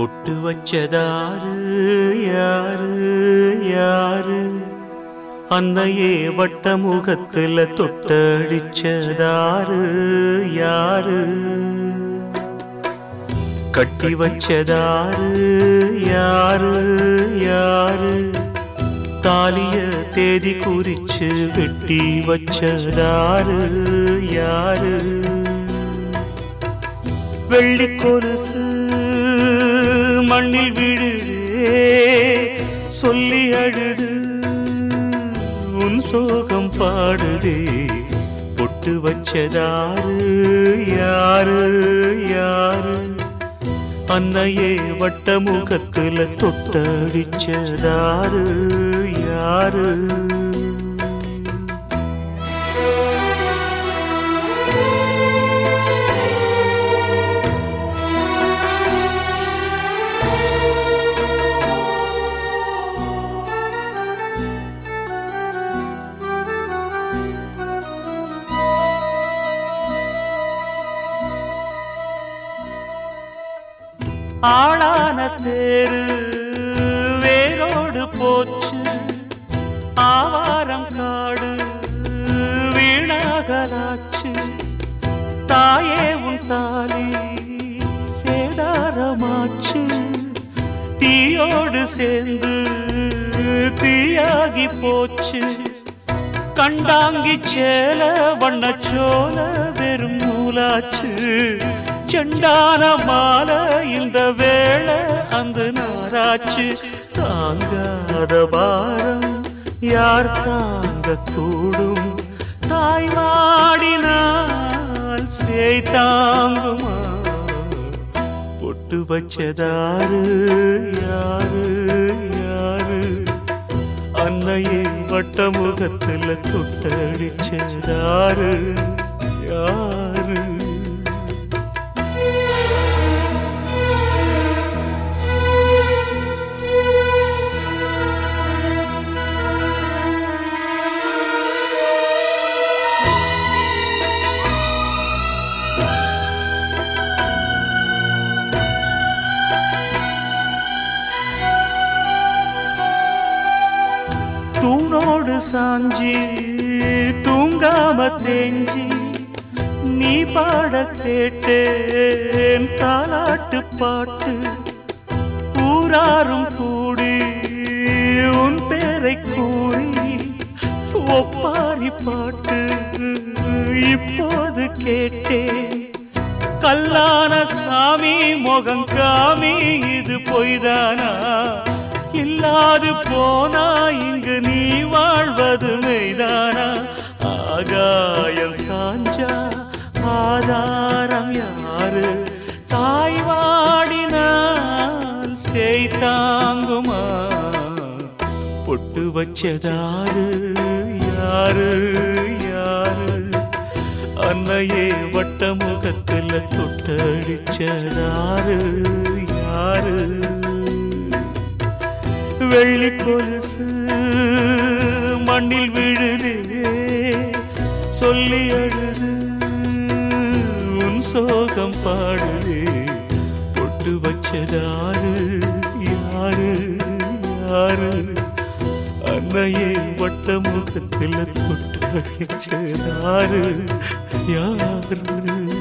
பொட்டு வச்சதாரு யாரு யாரு? அன்னையே வட்ட முகத்துல தொட்டடிச்சதாரு யாரு? கட்டி வச்சதாரு யாரு யாரு? தாலிய தேதி குறிச்சு வெட்டி வச்சதாரு யாரு? வெள்ளி கொலுசு மண்ணில் விழுதே சொல்லி அழுது உன் சோகம் பாடுதே பொட்டு வச்சதாரு யாரு யாரு? அன்னையே வட்ட முகத்துல தொட்டடிச்சதாரு யாரு? ஆளான தேரு வேரோடு போச்சு. ஆவாரம் காடு வீணாகலாச்சு. தாயே உன் தாலி சேதாரமாச்சு. தீயோடு சேர்ந்து தீயாகி போச்சு. கண்டாங்கி சேல வண்ண சோல வெறும் நூலாச்சு. செண்டான மாலை நாராச்சு தாங்காத பாரம் யார் தாங்க கூடும் தாய்வாடினால் சேய் தாங்குமா? பொட்டு வச்சதாரு யாரு யாரு? அன்னையை வட்ட முகத்துல தொட்டடிச்சதாரு யாரு? சாஞ்சி தூங்காம தேஞ்சி நீ பாட கேட்டேன் தாலாட்டு பாட்டு. ஊராரும் கூடி உன் பேரை கூறி ஒப்பாரி பாட்டு இப்போது கேட்டேன். கல்லான சாமி முகங்காமி இது பொய்தானா? இல்லாது போனா இங்கு நீ வாழ்வது மெய்தானா? ஆகாயம் சாஞ்சா ஆதாரம் யாரு? தாய் வாடினால் செய் தாங்குமா? பொட்டு வச்சதாரு யாரு? யாரு? அன்னையே வட்ட முகத்தில் தொட்டடிச்சதாரு வெள்ளி கொலுசு மண்ணில் விழுதே. சொல்லி அழுது உன் சோகம் பாடுதே. பொட்டு வச்சதாரு யாரு யாரு? அன்னையே வட்ட முகத்தில் பொட்டு வச்சதாரு யாரு?